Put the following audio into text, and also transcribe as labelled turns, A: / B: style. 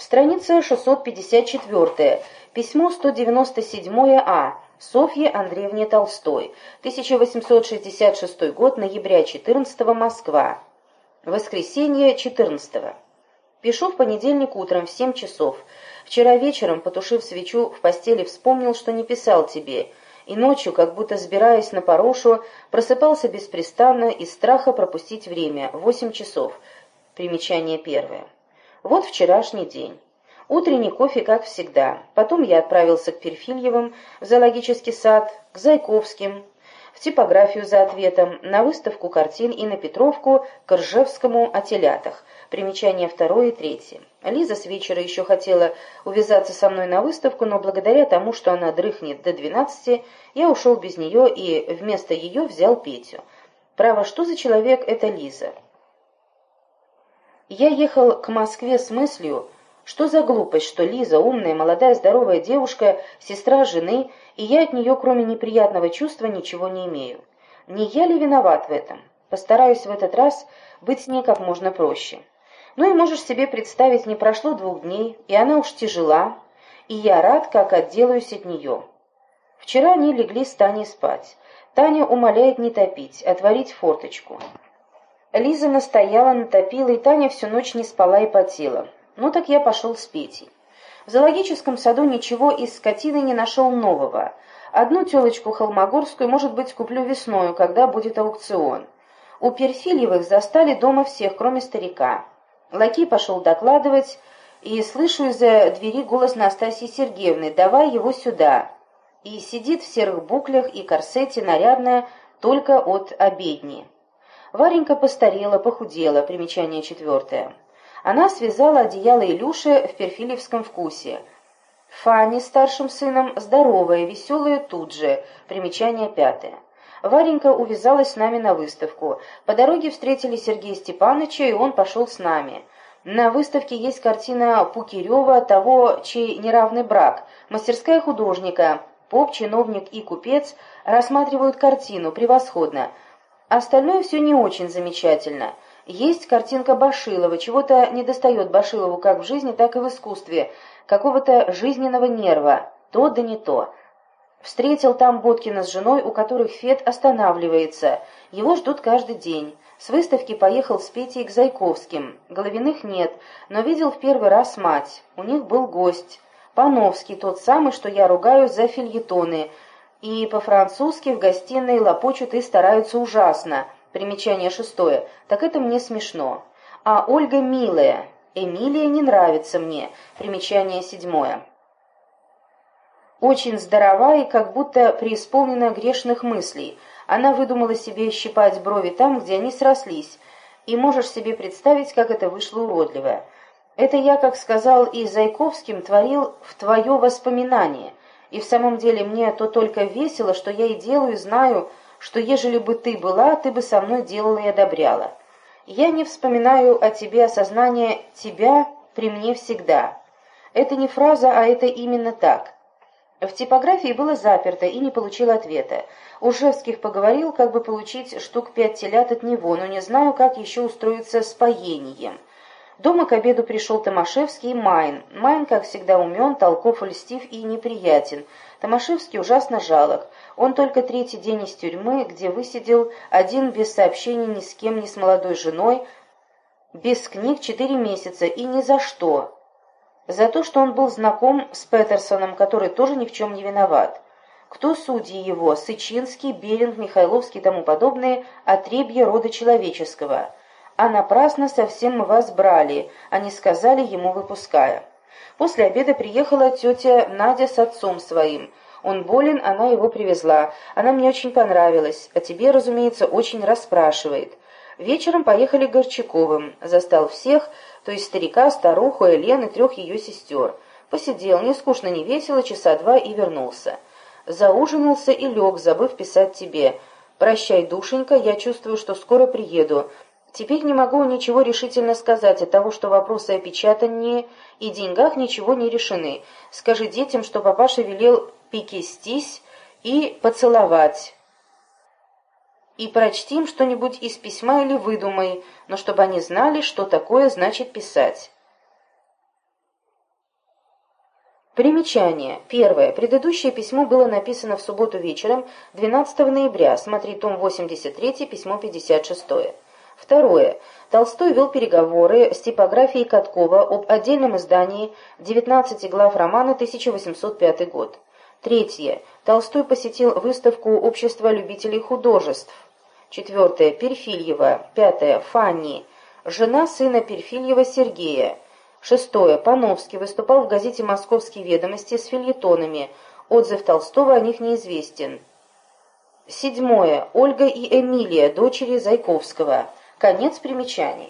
A: Страница 654. Письмо 197А. Софье Андреевне Толстой. 1866 год, ноября 14 Москва. Воскресенье 14 -го. Пишу в понедельник утром в 7 часов. Вчера вечером, потушив свечу, в постели вспомнил, что не писал тебе, и ночью, как будто сбираясь на порошу, просыпался беспрестанно из страха пропустить время, 8 часов. Примечание первое. Вот вчерашний день. Утренний кофе, как всегда. Потом я отправился к Перфильевым в зоологический сад, к Зайковским, в типографию за ответом, на выставку картин и на Петровку к Ржевскому о телятах. Примечание второе и третье. Лиза с вечера еще хотела увязаться со мной на выставку, но благодаря тому, что она дрыхнет до двенадцати, я ушел без нее и вместо ее взял Петю. Право, что за человек эта Лиза? Я ехал к Москве с мыслью, что за глупость, что Лиза, умная, молодая, здоровая девушка, сестра жены, и я от нее, кроме неприятного чувства, ничего не имею. Не я ли виноват в этом? Постараюсь в этот раз быть с ней как можно проще. Ну и можешь себе представить, не прошло двух дней, и она уж тяжела, и я рад, как отделаюсь от нее. Вчера они легли с Таней спать. Таня умоляет не топить, а творить форточку. Лиза настояла, натопила, и Таня всю ночь не спала и потела. Ну так я пошел с Петей. В зоологическом саду ничего из скотины не нашел нового. Одну телочку холмогорскую, может быть, куплю весною, когда будет аукцион. У Перфильевых застали дома всех, кроме старика. Лакей пошел докладывать, и слышу из-за двери голос Настасьи Сергеевны «Давай его сюда». И сидит в серых буклях и корсете, нарядная, только от обедни. Варенька постарела, похудела, примечание четвертое. Она связала одеяло Илюши в перфилевском вкусе. Фанни старшим сыном здоровая, веселая тут же, примечание пятое. Варенька увязалась с нами на выставку. По дороге встретили Сергея Степановича, и он пошел с нами. На выставке есть картина Пукирева того, чей неравный брак. Мастерская художника. Поп, чиновник и купец рассматривают картину превосходно. Остальное все не очень замечательно. Есть картинка Башилова, чего-то недостает Башилову как в жизни, так и в искусстве, какого-то жизненного нерва, то да не то. Встретил там Боткина с женой, у которых Фет останавливается. Его ждут каждый день. С выставки поехал с Петей к Зайковским. Головиных нет, но видел в первый раз мать. У них был гость. Пановский, тот самый, что я ругаю за фильетоны. И по-французски в гостиной лопочут и стараются ужасно. Примечание шестое. Так это мне смешно. А Ольга милая. Эмилия не нравится мне. Примечание седьмое очень здорова и как будто преисполнена грешных мыслей. Она выдумала себе щипать брови там, где они срослись, и можешь себе представить, как это вышло уродливо. Это я, как сказал и Зайковским, творил в твое воспоминание, и в самом деле мне то только весело, что я и делаю, и знаю, что ежели бы ты была, ты бы со мной делала и одобряла. Я не вспоминаю о тебе осознание тебя при мне всегда. Это не фраза, а это именно так. В типографии было заперто и не получил ответа. У Ржевских поговорил, как бы получить штук пять телят от него, но не знаю, как еще устроиться с поением. Дома к обеду пришел Томашевский и Майн. Майн, как всегда, умен, толков, льстив и неприятен. Томашевский ужасно жалок. Он только третий день из тюрьмы, где высидел один без сообщений ни с кем, ни с молодой женой, без книг четыре месяца и ни за что за то, что он был знаком с Петерсоном, который тоже ни в чем не виноват. Кто судьи его? Сычинский, Беринг, Михайловский и тому подобные отребья рода человеческого. А напрасно совсем мы вас брали, они сказали ему выпуская. После обеда приехала тетя Надя с отцом своим. Он болен, она его привезла. Она мне очень понравилась, а тебе, разумеется, очень расспрашивает. Вечером поехали к Горчаковым. Застал всех, то есть старика, старуху, Элен и трех ее сестер. Посидел, не скучно, не весело, часа два и вернулся. Заужинался и лег, забыв писать тебе. «Прощай, душенька, я чувствую, что скоро приеду. Теперь не могу ничего решительно сказать от того, что вопросы о печатании и деньгах ничего не решены. Скажи детям, что папаша велел пикистись и поцеловать» и прочти им что-нибудь из письма или выдумай, но чтобы они знали, что такое значит писать. Примечание. Первое. Предыдущее письмо было написано в субботу вечером 12 ноября. Смотри том 83, письмо 56. Второе. Толстой вел переговоры с типографией Каткова об отдельном издании 19 глав романа 1805 год. Третье. Толстой посетил выставку Общества любителей художеств. Четвертое. Перфильева. Пятое. Фанни. Жена сына Перфильева Сергея. Шестое. Пановский выступал в газете «Московские ведомости» с фильетонами. Отзыв Толстого о них неизвестен. Седьмое. Ольга и Эмилия, дочери Зайковского. Конец примечаний.